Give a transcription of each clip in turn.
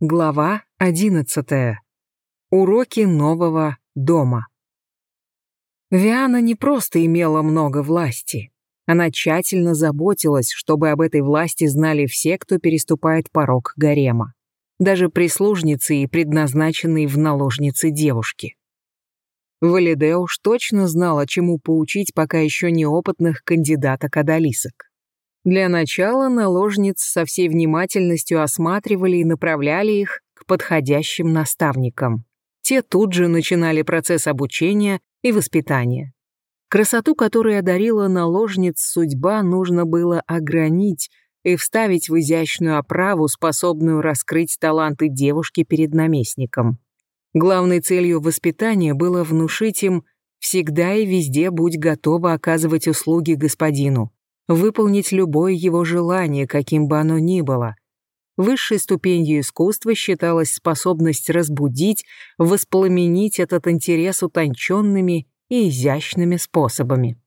Глава 11. Уроки нового дома. Виана не просто имела много власти. Она тщательно заботилась, чтобы об этой власти знали все, кто переступает порог гарема. Даже прислужницы и предназначенные в наложницы девушки. Валиде точно знала, чему поучить пока еще неопытных кандидаток-адалисок. Для начала наложниц со всей внимательностью осматривали и направляли их к подходящим наставникам. Те тут же начинали процесс обучения и воспитания. Красоту, которую одарила наложниц судьба, нужно было огранить и вставить в изящную оправу, способную раскрыть таланты девушки перед наместником. Главной целью воспитания было внушить им всегда и везде будь готова оказывать услуги господину, выполнить любое его желание, каким бы оно ни было. Высшей ступенью искусства считалась способность разбудить, воспламенить этот интерес утонченными и изящными способами.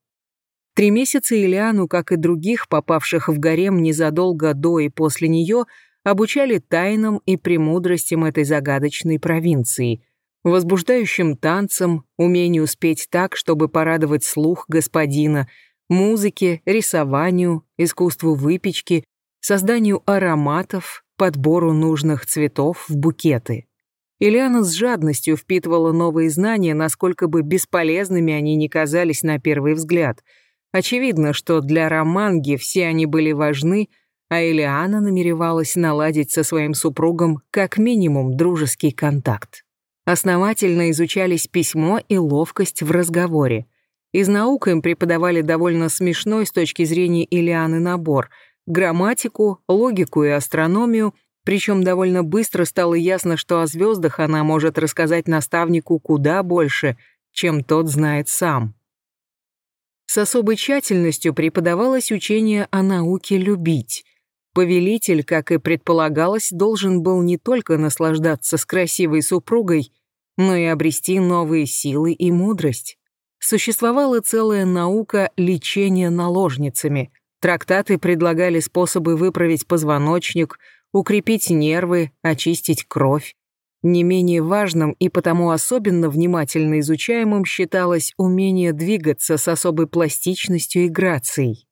Три месяца Ильяну, как и других, попавших в гарем незадолго до и после нее, обучали тайнам и премудростям этой загадочной провинции, возбуждающим танцам, умению спеть так, чтобы порадовать слух господина – музыке, рисованию, искусству выпечки, созданию ароматов, подбору нужных цветов в букеты. Ильяна с жадностью впитывала новые знания, насколько бы бесполезными они ни казались на первый взгляд. Очевидно, что для Романги все они были важны, а Ильяна намеревалась наладить со своим супругом как минимум дружеский контакт. Основательно изучались письмо и ловкость в разговоре – из наук им преподавали довольно смешной с точки зрения Илианы набор – грамматику, логику и астрономию, причем довольно быстро стало ясно, что о звездах она может рассказать наставнику куда больше, чем тот знает сам. С особой тщательностью преподавалось учение о науке любить. Повелитель, как и предполагалось, должен был не только наслаждаться с красивой супругой, но и обрести новые силы и мудрость. Существовала целая наука лечения наложницами. Трактаты предлагали способы выправить позвоночник, укрепить нервы, очистить кровь. Не менее важным и потому особенно внимательно изучаемым считалось умение двигаться с особой пластичностью и грацией.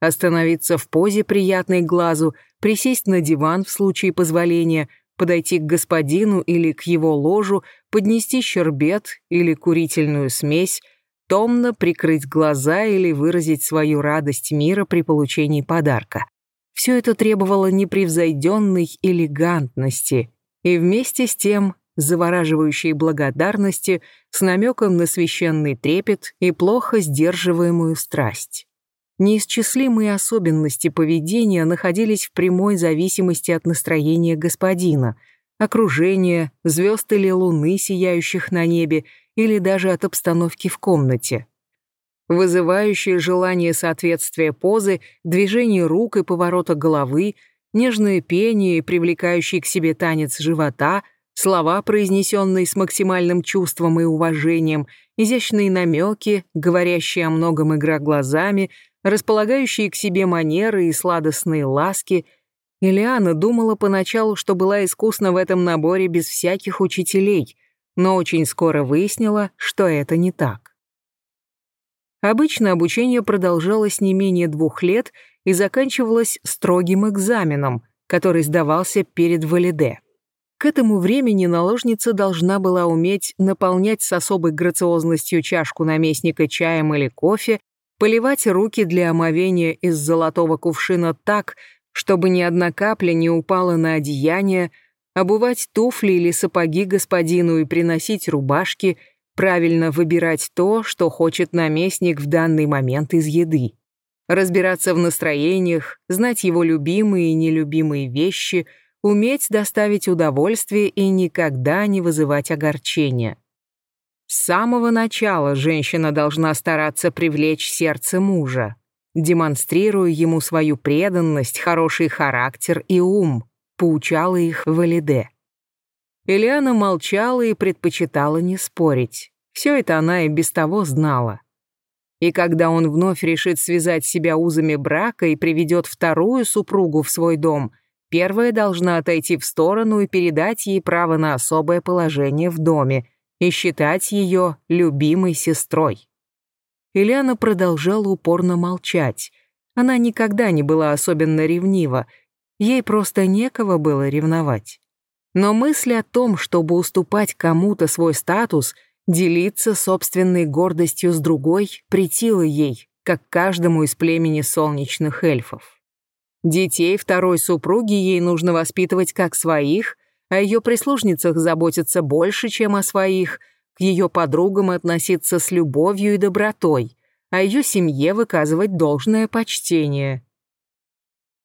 Остановиться в позе, приятной глазу, присесть на диван в случае позволения, подойти к господину или к его ложу, поднести щербет или курительную смесь, томно прикрыть глаза или выразить свою радость мира при получении подарка. Все это требовало непревзойденной элегантности и вместе с тем завораживающей благодарности с намеком на священный трепет и плохо сдерживаемую страсть. Неисчислимые особенности поведения находились в прямой зависимости от настроения господина, окружения, звезд или луны, сияющих на небе, или даже от обстановки в комнате. Вызывающее желание соответствия позы, движение рук и поворота головы, нежное пение привлекающий к себе танец живота, слова, произнесенные с максимальным чувством и уважением, изящные намеки, говорящие о многом игра глазами, располагающие к себе манеры и сладостные ласки. Ильяна думала поначалу, что была искусна в этом наборе без всяких учителей, но очень скоро выяснила, что это не так. Обычно обучение продолжалось не менее двух лет и заканчивалось строгим экзаменом, который сдавался перед валиде. К этому времени наложница должна была уметь наполнять с особой грациозностью чашку наместника чаем или кофе, поливать руки для омовения из золотого кувшина так, чтобы ни одна капля не упала на одеяние, обувать туфли или сапоги господину и приносить рубашки, правильно выбирать то, что хочет наместник в данный момент из еды. Разбираться в настроениях, знать его любимые и нелюбимые вещи, уметь доставить удовольствие и никогда не вызывать огорчения. С самого начала женщина должна стараться привлечь сердце мужа, демонстрируя ему свою преданность, хороший характер и ум, поучала их Валиде. Ильяна молчала и предпочитала не спорить. Все это она и без того знала. И когда он вновь решит связать себя узами брака и приведет вторую супругу в свой дом, первая должна отойти в сторону и передать ей право на особое положение в доме и считать ее любимой сестрой. Ильяна продолжала упорно молчать. Она никогда не была особенно ревнива, ей просто некого было ревновать. Но мысль о том, чтобы уступать кому-то свой статус, делиться собственной гордостью с другой, претила ей, как каждому из племени солнечных эльфов. Детей второй супруги ей нужно воспитывать как своих, о ее прислужницах заботиться больше, чем о своих, к ее подругам относиться с любовью и добротой, а ее семье выказывать должное почтение.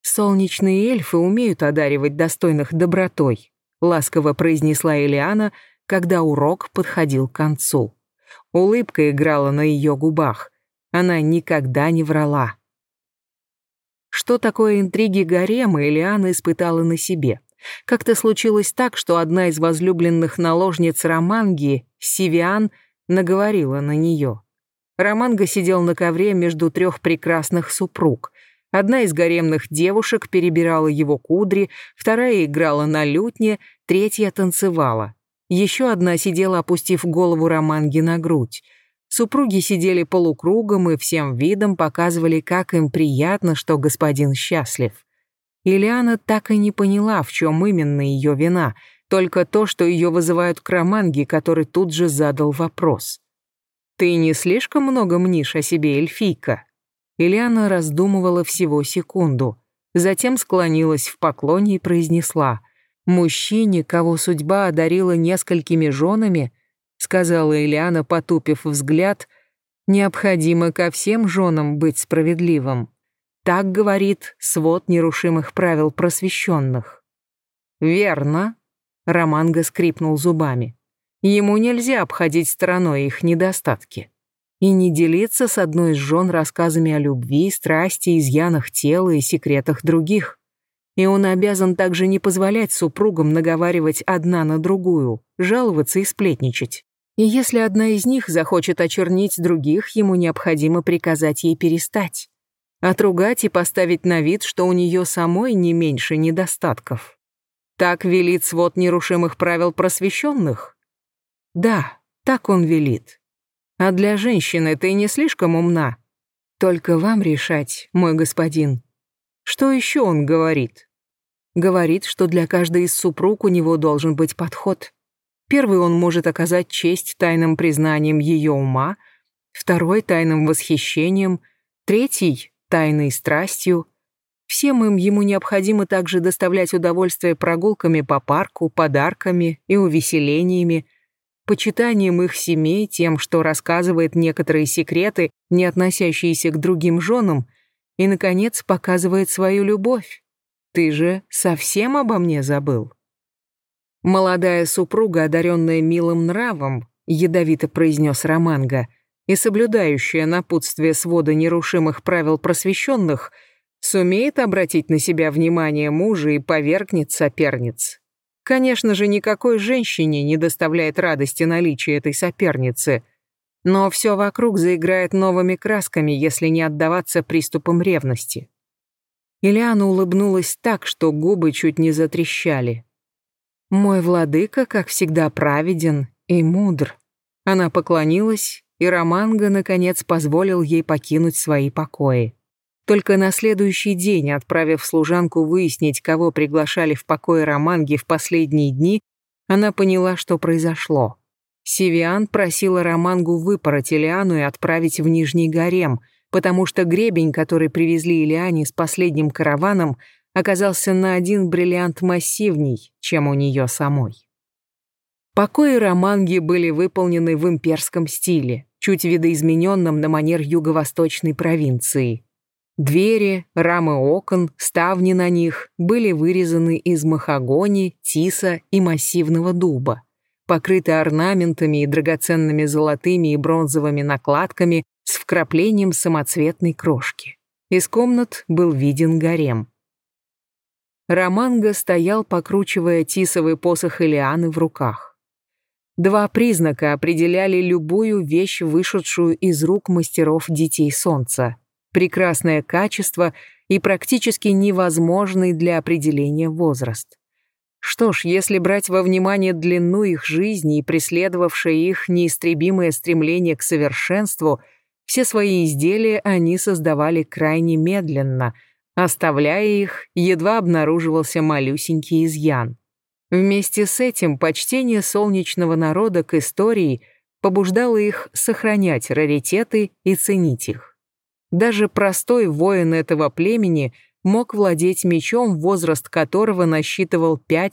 Солнечные эльфы умеют одаривать достойных добротой ласково произнесла Элиана, когда урок подходил к концу. Улыбка играла на ее губах. Она никогда не врала. Что такое интриги гарема, Элиана испытала на себе. Как-то случилось так, что одна из возлюбленных наложниц Романги, Сивиан, наговорила на нее. Романга сидел на ковре между трех прекрасных супруг. Одна из гаремных девушек перебирала его кудри, вторая играла на лютне, третья танцевала. Еще одна сидела, опустив голову Романги на грудь. Супруги сидели полукругом и всем видом показывали, как им приятно, что господин счастлив. Ильяна так и не поняла, в чем именно ее вина, только то, что ее вызывают к Романге, который тут же задал вопрос. «Ты не слишком много мнишь о себе, эльфийка?» Ильяна раздумывала всего секунду, затем склонилась в поклоне и произнесла «Мужчине, кого судьба одарила несколькими женами», сказала Ильяна, потупив взгляд, «необходимо ко всем женам быть справедливым». Так говорит свод нерушимых правил просвещенных. «Верно», — Романго скрипнул зубами. «Ему нельзя обходить стороной их недостатки» и не делиться с одной из жен рассказами о любви, страсти, изъянах тела и секретах других. И он обязан также не позволять супругам наговаривать одна на другую, жаловаться и сплетничать. И если одна из них захочет очернить других, ему необходимо приказать ей перестать. Отругать и поставить на вид, что у нее самой не меньше недостатков. Так велит свод нерушимых правил просвещенных? Да, так он велит. А для женщины ты не слишком умна. Только вам решать, мой господин. Что еще он говорит? Говорит, что для каждой из супруг у него должен быть подход. Первый он может оказать честь тайным признанием ее ума, второй — тайным восхищением, третий — тайной страстью. Всем им ему необходимо также доставлять удовольствие прогулками по парку, подарками и увеселениями, почитанием их семей, тем, что рассказывает некоторые секреты, не относящиеся к другим женам, и, наконец, показывает свою любовь. Ты же совсем обо мне забыл. Молодая супруга, одаренная милым нравом, ядовито произнес Романго, и соблюдающая напутствие свода нерушимых правил просвещенных, сумеет обратить на себя внимание мужа и повергнет соперниц. Конечно же, никакой женщине не доставляет радости наличие этой соперницы, но все вокруг заиграет новыми красками, если не отдаваться приступам ревности. Ильяна улыбнулась так, что губы чуть не затрещали. «Мой владыка, как всегда, праведен и мудр». Она поклонилась, и Романго, наконец, позволил ей покинуть свои покои. Только на следующий день, отправив служанку выяснить, кого приглашали в покое Романги в последние дни, она поняла, что произошло. Сивиан просила Романгу выпороть Илиану и отправить в Нижний Гарем, потому что гребень, который привезли Илиане с последним караваном, оказался на один бриллиант массивней, чем у нее самой. Покои Романги были выполнены в имперском стиле, чуть видоизмененном на манер юго-восточной провинции. Двери, рамы окон, ставни на них были вырезаны из махагони, тиса и массивного дуба, покрыты орнаментами и драгоценными золотыми и бронзовыми накладками с вкраплением самоцветной крошки. Из комнат был виден гарем. Романго стоял, покручивая тисовый посох Илианы в руках. Два признака определяли любую вещь, вышедшую из рук мастеров Детей Солнца — прекрасное качество и практически невозможный для определения возраст. Что ж, если брать во внимание длину их жизни и преследовавшее их неистребимое стремление к совершенству, все свои изделия они создавали крайне медленно, оставляя их, едва обнаруживался малюсенький изъян. Вместе с этим почтение солнечного народа к истории побуждало их сохранять раритеты и ценить их. Даже простой воин этого племени мог владеть мечом, возраст которого насчитывал 5-6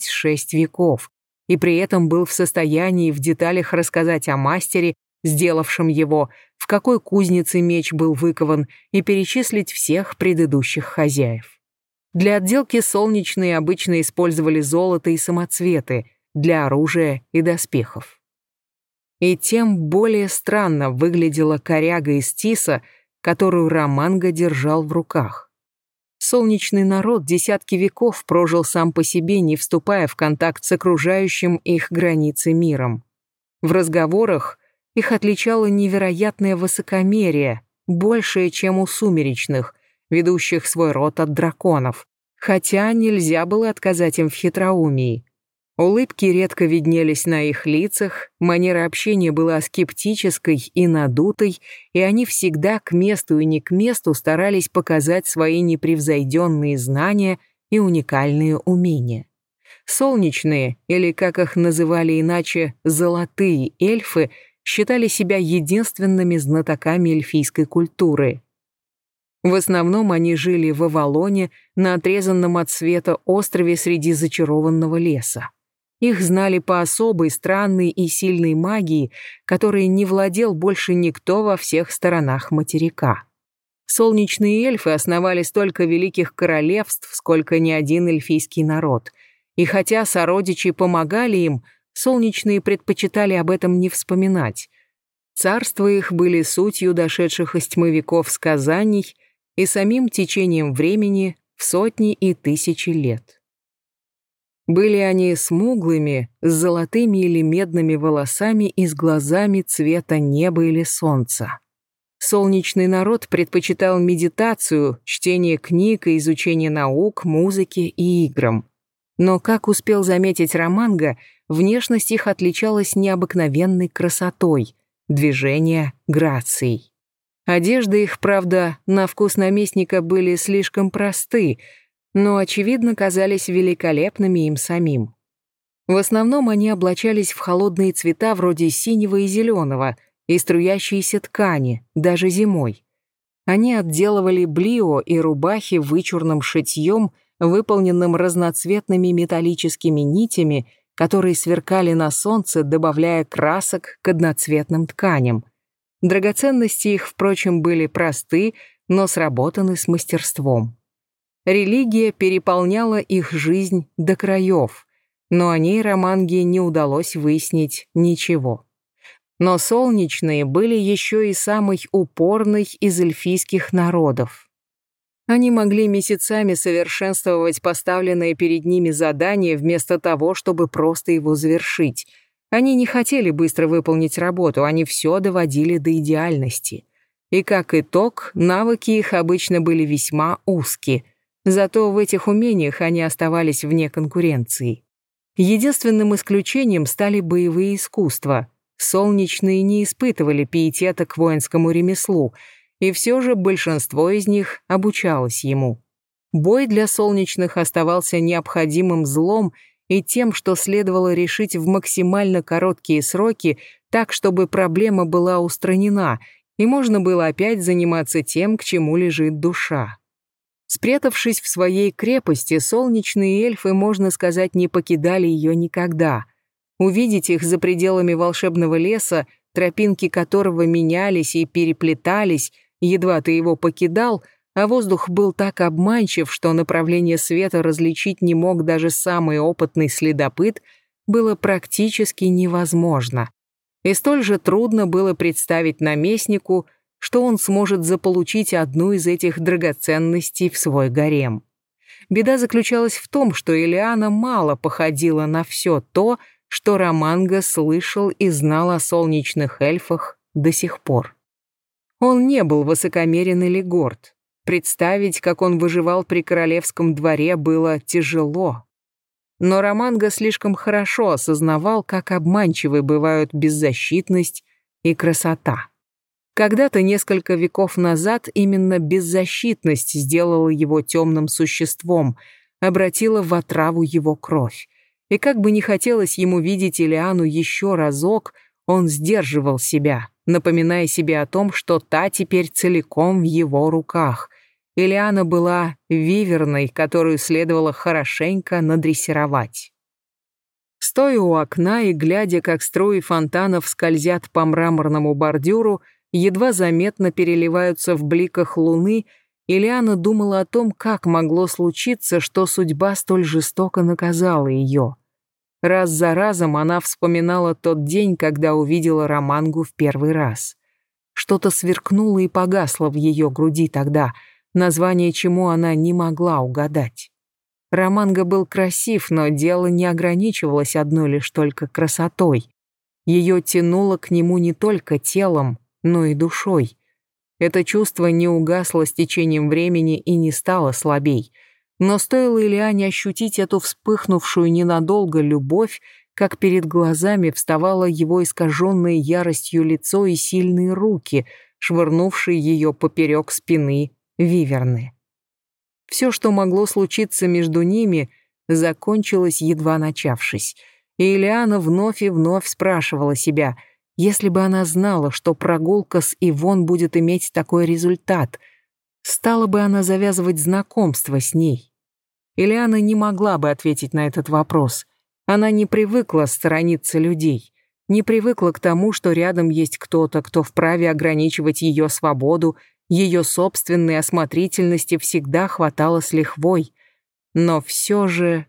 веков, и при этом был в состоянии в деталях рассказать о мастере, сделавшем его, в какой кузнице меч был выкован, и перечислить всех предыдущих хозяев. Для отделки солнечные обычно использовали золото и самоцветы, для оружия и доспехов. И тем более странно выглядела коряга из тиса, которую Романго держал в руках. Солнечный народ десятки веков прожил сам по себе, не вступая в контакт с окружающим их границы миром. В разговорах их отличало невероятное высокомерие, большее, чем у сумеречных, ведущих свой род от драконов, хотя нельзя было отказать им в хитроумии. Улыбки редко виднелись на их лицах, манера общения была скептической и надутой, и они всегда к месту и не к месту старались показать свои непревзойденные знания и уникальные умения. Солнечные, или, как их называли иначе, золотые эльфы, считали себя единственными знатоками эльфийской культуры. В основном они жили в Авалоне, на отрезанном от света острове среди зачарованного леса. Их знали по особой, странной и сильной магии, которой не владел больше никто во всех сторонах материка. Солнечные эльфы основали столько великих королевств, сколько ни один эльфийский народ. И хотя сородичи помогали им, солнечные предпочитали об этом не вспоминать. Царства их были сутью дошедших из тьмы веков сказаний — и самим течением времени в сотни и тысячи лет. Были они смуглыми, с золотыми или медными волосами и с глазами цвета неба или солнца. Солнечный народ предпочитал медитацию, чтение книг и изучение наук, музыки и играм. Но, как успел заметить Романго, внешность их отличалась необыкновенной красотой, движения — грацией. Одежды их, правда, на вкус наместника были слишком просты, но, очевидно, казались великолепными им самим. В основном они облачались в холодные цвета вроде синего и зеленого и струящиеся ткани, даже зимой. Они отделывали блио и рубахи вычурным шитьем, выполненным разноцветными металлическими нитями, которые сверкали на солнце, добавляя красок к одноцветным тканям. Драгоценности их, впрочем, были просты, но сработаны с мастерством. Религия переполняла их жизнь до краев, но о ней Романге не удалось выяснить ничего. Но солнечные были еще и самый упорный из эльфийских народов. Они могли месяцами совершенствовать поставленное перед ними задание вместо того, чтобы просто его завершить — они не хотели быстро выполнить работу, они все доводили до идеальности. И как итог, навыки их обычно были весьма узкие, зато в этих умениях они оставались вне конкуренции. Единственным исключением стали боевые искусства. Солнечные не испытывали пиетета к воинскому ремеслу, и все же большинство из них обучалось ему. Бой для солнечных оставался необходимым злом и тем, что следовало решить в максимально короткие сроки, так, чтобы проблема была устранена, и можно было опять заниматься тем, к чему лежит душа. Спрятавшись в своей крепости, солнечные эльфы, можно сказать, не покидали ее никогда. Увидеть их за пределами волшебного леса, тропинки которого менялись и переплетались, едва ты его покидал — а воздух был так обманчив, что направление света различить не мог даже самый опытный следопыт, было практически невозможно. И столь же трудно было представить наместнику, что он сможет заполучить одну из этих драгоценностей в свой гарем. Беда заключалась в том, что Элиана мало походила на все то, что Романго слышал и знал о солнечных эльфах до сих пор. Он не был высокомерен или горд. Представить, как он выживал при королевском дворе, было тяжело. Но Романго слишком хорошо осознавал, как обманчивы бывают беззащитность и красота. Когда-то несколько веков назад именно беззащитность сделала его темным существом, обратила в отраву его кровь. И как бы не хотелось ему видеть Илиану еще разок, он сдерживал себя, напоминая себе о том, что та теперь целиком в его руках. Илиана была виверной, которую следовало хорошенько надрессировать. Стоя у окна и глядя, как струи фонтанов скользят по мраморному бордюру, едва заметно переливаются в бликах луны, Ильяна думала о том, как могло случиться, что судьба столь жестоко наказала ее. Раз за разом она вспоминала тот день, когда увидела Романгу в первый раз. Что-то сверкнуло и погасло в ее груди тогда, название чему она не могла угадать. Романга был красив, но дело не ограничивалось одной лишь только красотой. Ее тянуло к нему не только телом, но и душой. Это чувство не угасло с течением времени и не стало слабей. Но стоило Ильяне ощутить эту вспыхнувшую ненадолго любовь, как перед глазами вставало его искаженное яростью лицо и сильные руки, швырнувшие ее поперек спины виверны. Все, что могло случиться между ними, закончилось, едва начавшись. И Ильяна вновь и вновь спрашивала себя — если бы она знала, что прогулка с Ивон будет иметь такой результат, стала бы она завязывать знакомство с ней? Ильяна не могла бы ответить на этот вопрос. Она не привыкла сторониться людей, не привыкла к тому, что рядом есть кто-то, кто вправе ограничивать ее свободу, ее собственной осмотрительности всегда хватало с лихвой. Но все же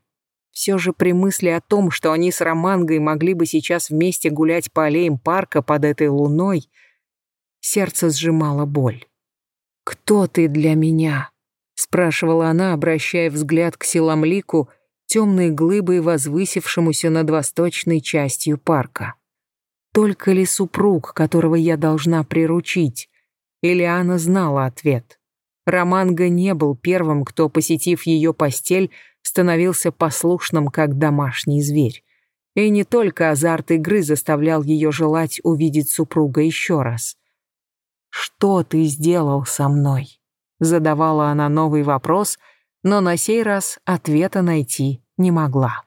все же при мысли о том, что они с Романгой могли бы сейчас вместе гулять по аллеям парка под этой луной, сердце сжимало боль. «Кто ты для меня?» — спрашивала она, обращая взгляд к Силамлику, темной глыбой, возвысившемуся над восточной частью парка. «Только ли супруг, которого я должна приручить?» Ильяна знала ответ. Романга не был первым, кто, посетив ее постель, становился послушным, как домашний зверь. И не только азарт игры заставлял ее желать увидеть супруга еще раз. «Что ты сделал со мной?» Задавала она новый вопрос, но на сей раз ответа найти не могла.